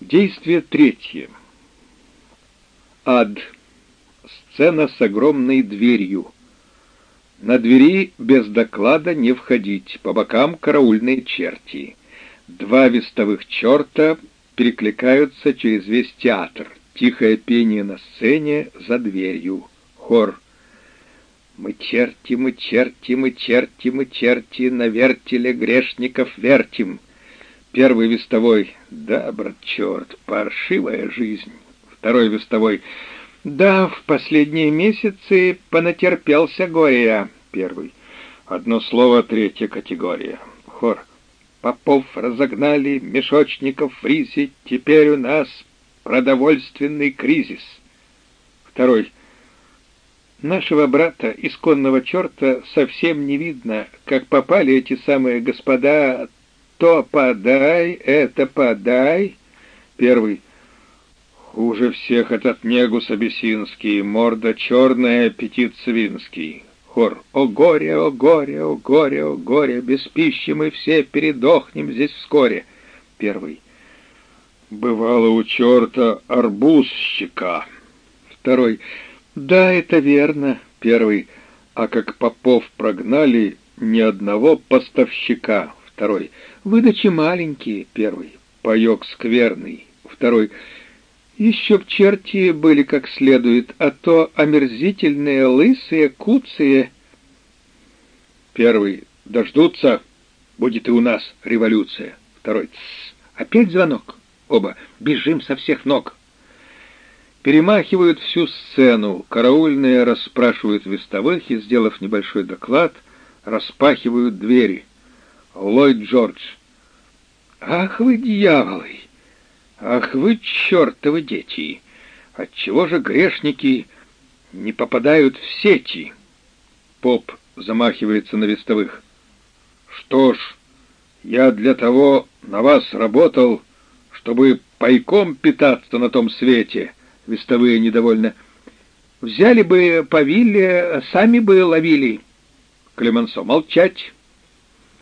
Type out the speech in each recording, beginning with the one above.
Действие третье. Ад. Сцена с огромной дверью. На двери без доклада не входить, по бокам караульные черти. Два вестовых черта перекликаются через весь театр. Тихое пение на сцене за дверью. Хор. Мы черти, мы черти, мы черти, мы черти, на вертеле грешников вертим. Первый вестовой. Да, брат, черт, паршивая жизнь. Второй вестовой. Да, в последние месяцы понатерпелся горя. Первый. Одно слово, третья категория. Хор. Попов разогнали, мешочников в ризе, теперь у нас продовольственный кризис. Второй. Нашего брата, исконного черта, совсем не видно, как попали эти самые господа то подай, это подай. Первый. Хуже всех этот негус абиссинский, морда черная, аппетит свинский. Хор. О горе, о горе, о горе, о горе, без пищи мы все передохнем здесь вскоре. Первый. Бывало у черта арбуз щека. Второй. Да, это верно. Первый. А как попов прогнали, ни одного поставщика. Второй. Выдачи маленькие. Первый. Паек скверный. Второй. Еще б черти были как следует, а то омерзительные, лысые, куцые. Первый. Дождутся. Будет и у нас революция. Второй. Тссс. Опять звонок. Оба. Бежим со всех ног. Перемахивают всю сцену. Караульные расспрашивают вестовых и, сделав небольшой доклад, распахивают двери. Ллойд Джордж. «Ах вы, дьяволы! Ах вы, чертовы дети! Отчего же грешники не попадают в сети?» Поп замахивается на вестовых. «Что ж, я для того на вас работал, чтобы пайком питаться на том свете!» Вестовые недовольно. «Взяли бы по вилле, сами бы ловили!» Клемансо. «Молчать!»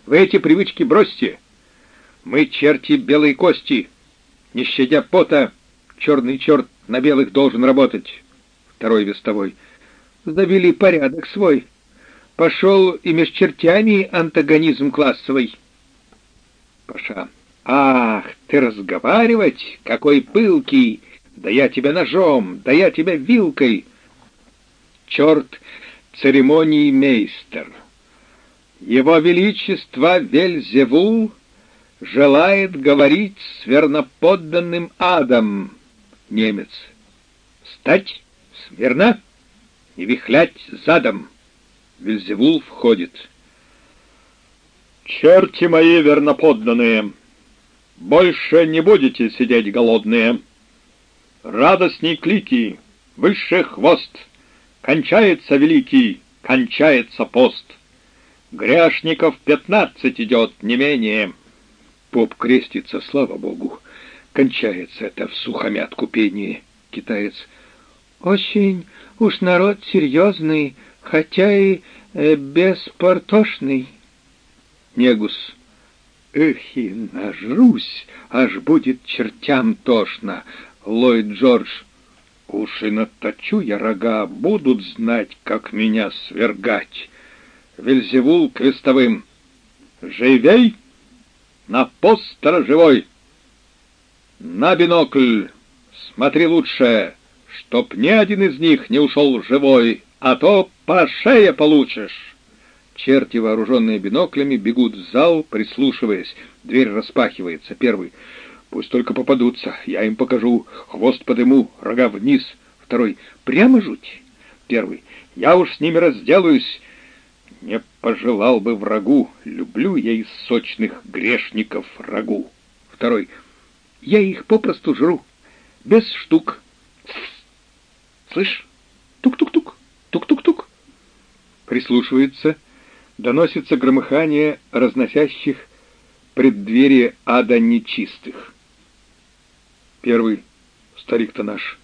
Вы эти привычки бросьте. Мы черти белой кости. Не щадя пота, черный черт на белых должен работать. Второй вестовой. Завели порядок свой. Пошел и меж чертями антагонизм классовый. Паша. Ах, ты разговаривать? Какой пылкий! Да я тебя ножом, да я тебя вилкой. Черт, церемонии мейстер. Его Величество Вельзевул желает говорить с верноподданным адом. Немец. Стать смирно и вихлять задом. Вельзевул входит. «Черти мои верноподданные, больше не будете сидеть голодные. Радостней клики, выше хвост, кончается великий, кончается пост». Грешников пятнадцать идет, не менее. Поп крестится, слава богу. Кончается это в сухомятку пение. Китаец. Очень уж народ серьезный, хотя и э, беспортошный. Негус. И нажрусь, аж будет чертям тошно. Ллойд Джордж. Уж и наточу я рога, будут знать, как меня свергать. Вельзевул крестовым. «Живей! На пост сторожевой! На бинокль! Смотри лучше, чтоб ни один из них не ушел живой, а то по шее получишь!» Черти, вооруженные биноклями, бегут в зал, прислушиваясь. Дверь распахивается. Первый. «Пусть только попадутся, я им покажу. Хвост подыму, рога вниз». Второй. «Прямо жуть?» Первый. «Я уж с ними разделаюсь, не пожелал бы врагу, люблю я из сочных грешников рагу. Второй. Я их попросту жру, без штук. Слышь? Тук-тук-тук, тук-тук-тук. Прислушивается, доносится громыхание разносящих преддверие ада нечистых. Первый. Старик-то наш.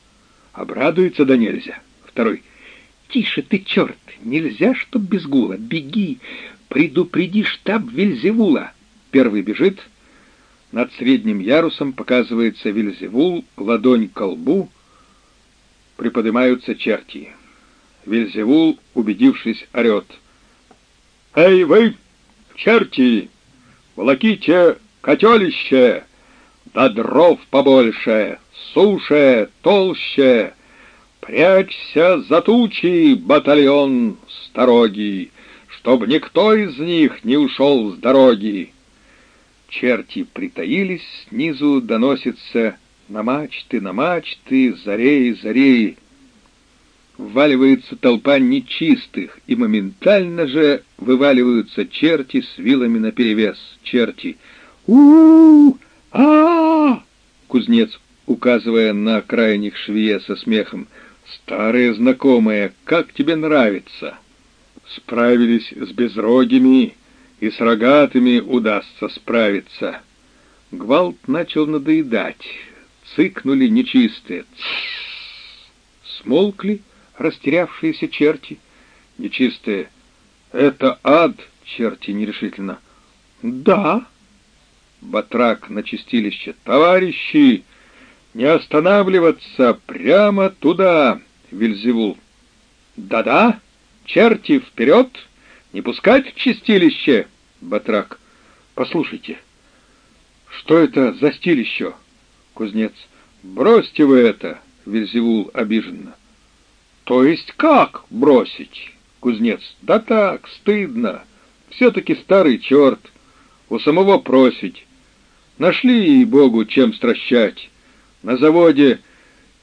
Обрадуется да нельзя. Второй. «Тише ты, черт! Нельзя, чтоб без гула! Беги! Предупреди штаб Вельзевула!» Первый бежит. Над средним ярусом показывается Вильзевул, ладонь к колбу, приподнимаются черти. Вильзевул, убедившись, орет. «Эй вы, черти, волоките котелище, да дров побольше, суше, толще, прячься за тучи, батальон сторогий, чтоб никто из них не ушел с дороги. Черти притаились, снизу доносится на мачты, на мачты, зарей, зарей. Вваливается толпа нечистых, и моментально же вываливаются черти с вилами наперевес. Черти. у у, а, Кузнец, указывая на крайних швея со смехом. «Старые знакомые, как тебе нравится?» Справились с безрогими, и с рогатыми удастся справиться. Гвалт начал надоедать. Цыкнули нечистые. Смолкли растерявшиеся черти. Нечистые. «Это ад!» — черти нерешительно. «Да!» Батрак на чистилище. «Товарищи! Не останавливаться! Прямо туда!» Вильзевул. «Да-да! Черти, вперед! Не пускать в чистилище!» Батрак. «Послушайте, что это за стилище?» Кузнец. «Бросьте вы это!» Вильзевул обиженно. «То есть как бросить?» Кузнец. «Да так, стыдно. Все-таки старый черт. У самого просить. Нашли, ей-богу, чем стращать. На заводе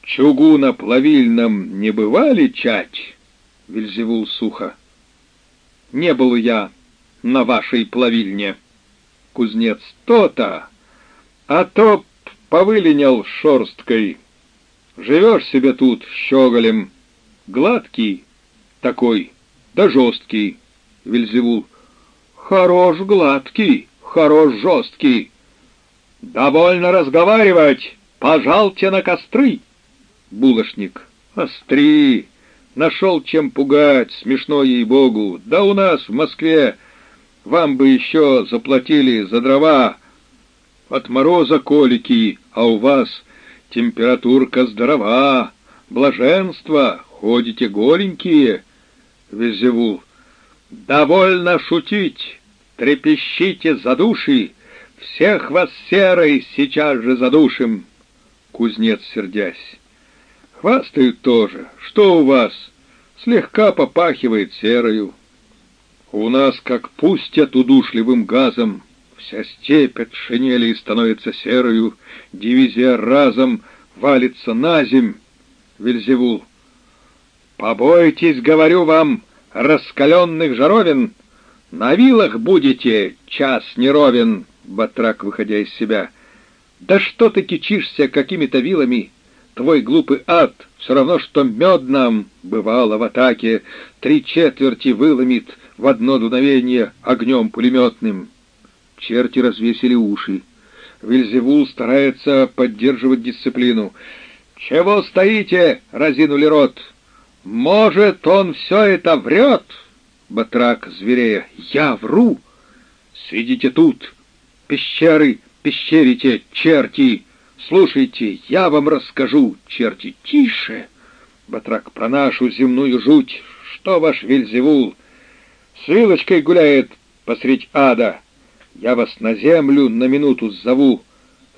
чугуно-плавильном не бывали чать?» Вильзевул сухо. «Не был я на вашей плавильне». Кузнец. «То-то! А то повыленял шорсткой. Живешь себе тут щеголем, гладкий такой, да жесткий». Вильзевул. «Хорош гладкий, хорош жесткий». «Довольно разговаривать! Пожалте на костры!» Булошник. «Остри! Нашел чем пугать, смешно ей-богу! Да у нас в Москве вам бы еще заплатили за дрова от мороза колики, а у вас температурка здорова, блаженство, ходите голенькие!» Везевул. «Довольно шутить! Трепещите за души!» Всех вас серой сейчас же задушим!» Кузнец, сердясь. «Хвастают тоже. Что у вас? Слегка попахивает серою. У нас как пустят удушливым газом. Вся степь от шинели становится серою, дивизия разом валится на земь. Вельзевул. «Побойтесь, говорю вам, раскаленных жаровин, на вилах будете, час неровен!» Батрак, выходя из себя. «Да что ты кичишься какими-то вилами? Твой глупый ад все равно, что мед нам, бывало в атаке, три четверти выломит в одно дуновение огнем пулеметным». Черти развесили уши. Вильзевул старается поддерживать дисциплину. «Чего стоите?» — разинули рот. «Может, он все это врет?» Батрак, зверея. «Я вру!» «Сидите тут!» Пещеры, пещерите, черти! Слушайте, я вам расскажу, черти, тише! Батрак, про нашу земную жуть, что ваш Вильзевул? С вилочкой гуляет посредь ада. Я вас на землю на минуту зову.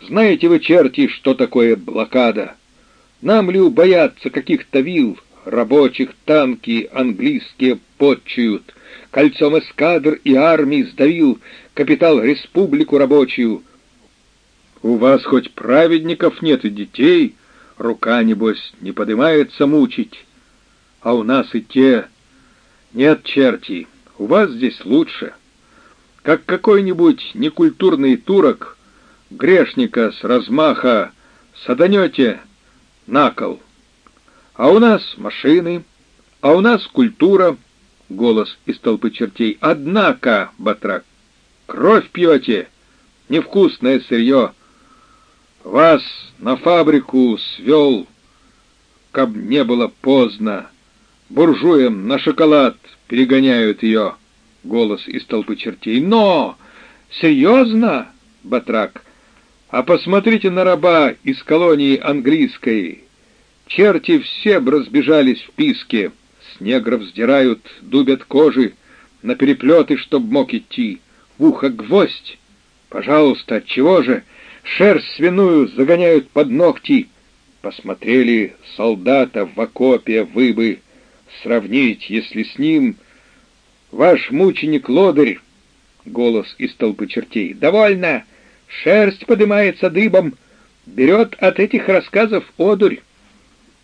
Знаете вы, черти, что такое блокада? Нам ли бояться каких-то вил? Рабочих танки английские подчуют. Кольцом эскадр и армий сдавил капитал республику рабочую. У вас хоть праведников нет и детей, рука, небось, не поднимается мучить. А у нас и те... Нет, черти, у вас здесь лучше. Как какой-нибудь некультурный турок, грешника с размаха, саданете на кол. А у нас машины, а у нас культура, голос из толпы чертей. Однако, Батрак, Кровь пьете, невкусное сырье. Вас на фабрику свел, каб не было поздно. Буржуям на шоколад перегоняют ее. Голос из толпы чертей. Но! Серьезно, Батрак? А посмотрите на раба из колонии английской. Черти все разбежались в писке, с негров сдирают, дубят кожи, на переплеты, чтоб мог идти, в ухо гвоздь. Пожалуйста, отчего же? Шерсть свиную загоняют под ногти. Посмотрели солдата в окопе, вы бы сравнить, если с ним ваш мученик лодырь. Голос из толпы чертей. Довольно! Шерсть поднимается дыбом, берет от этих рассказов одурь.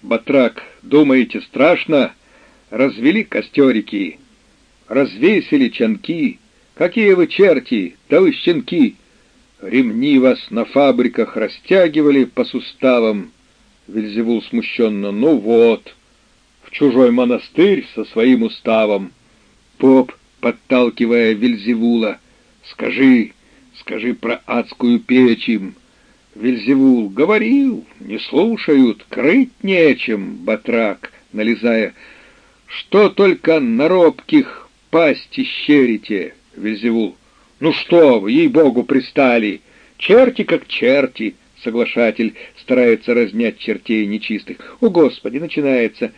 Батрак, думаете, страшно? Развели костерики, развесили чанки. Какие вы черти, да вы щенки! Ремни вас на фабриках растягивали по суставам. Вельзевул смущенно. Ну вот, в чужой монастырь со своим уставом. Поп, подталкивая Вельзевула, скажи, скажи про адскую печь им. Вельзевул говорил, не слушают, крыть нечем, батрак, налезая. Что только на робких пасти щерите, Вельзевул. «Ну что вы, ей-богу, пристали! Черти как черти!» Соглашатель старается разнять чертей нечистых. «О, Господи!» начинается.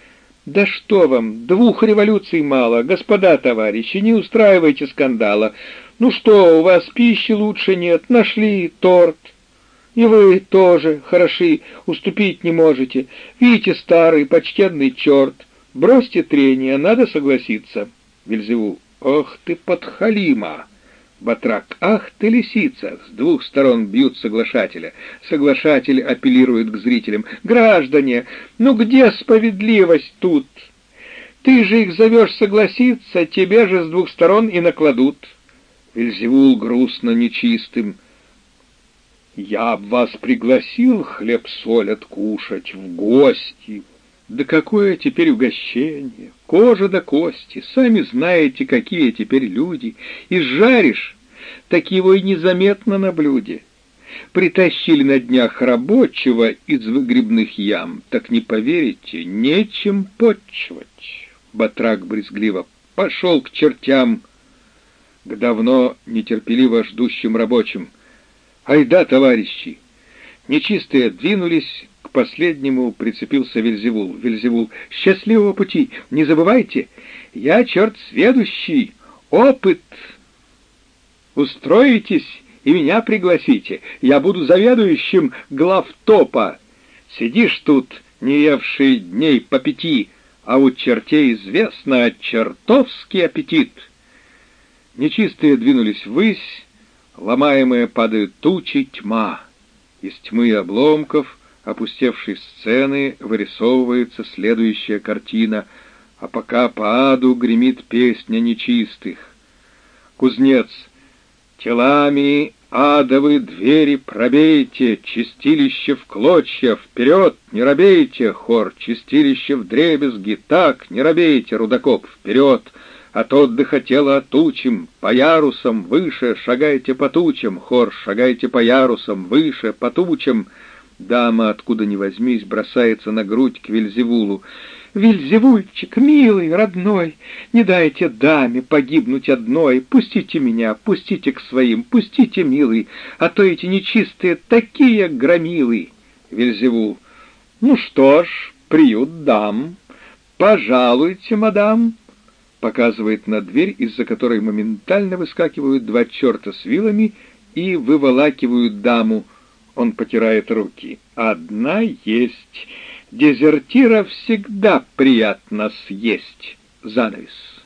«Да что вам, двух революций мало, господа товарищи, не устраивайте скандала. Ну что, у вас пищи лучше нет, нашли торт. И вы тоже хороши, уступить не можете. Видите, старый, почтенный черт. Бросьте трение, надо согласиться». Вельзевул. «Ох ты, подхалима!» Батрак. «Ах ты, лисица!» С двух сторон бьют соглашателя. Соглашатель апеллирует к зрителям. «Граждане, ну где справедливость тут? Ты же их зовешь согласиться, тебе же с двух сторон и накладут». Вельзевул грустно нечистым. «Я б вас пригласил хлеб-соль откушать в гости, да какое теперь угощение! Кожа до кости, сами знаете, какие теперь люди. И жаришь, так его и незаметно на блюде. Притащили на днях рабочего из выгребных ям, так не поверите, нечем почвать. Батрак брезгливо пошел к чертям, к давно нетерпеливо ждущим рабочим. Айда, товарищи! Нечистые двинулись к последнему прицепился Вельзевул. Вельзевул, счастливого пути! Не забывайте, я черт сведущий, опыт. Устроитесь и меня пригласите. Я буду заведующим главтопа. Сидишь тут, не евший дней по пяти, а у чертей известно чертовский аппетит. Нечистые двинулись ввысь, ломаемые падают тучи, тьма. Из тьмы обломков опустевшей сцены вырисовывается следующая картина, а пока по аду гремит песня нечистых. Кузнец, телами адовы двери пробейте, чистилище в клочья, вперед, не робейте, хор, чистилище в дребезги, так, не робейте, рудокоп, вперед, от отдыха тело отучим, по ярусам выше шагайте по тучам, хор, шагайте по ярусам выше, по тучам, Дама, откуда ни возьмись, бросается на грудь к Вильзевулу. «Вильзевульчик, милый, родной, не дайте даме погибнуть одной, пустите меня, пустите к своим, пустите, милый, а то эти нечистые такие громилы!» Вильзевул. «Ну что ж, приют дам. Пожалуйте, мадам!» Показывает на дверь, из-за которой моментально выскакивают два черта с вилами и выволакивают даму, он потирает руки. «Одна есть. Дезертира всегда приятно съесть». Занавес.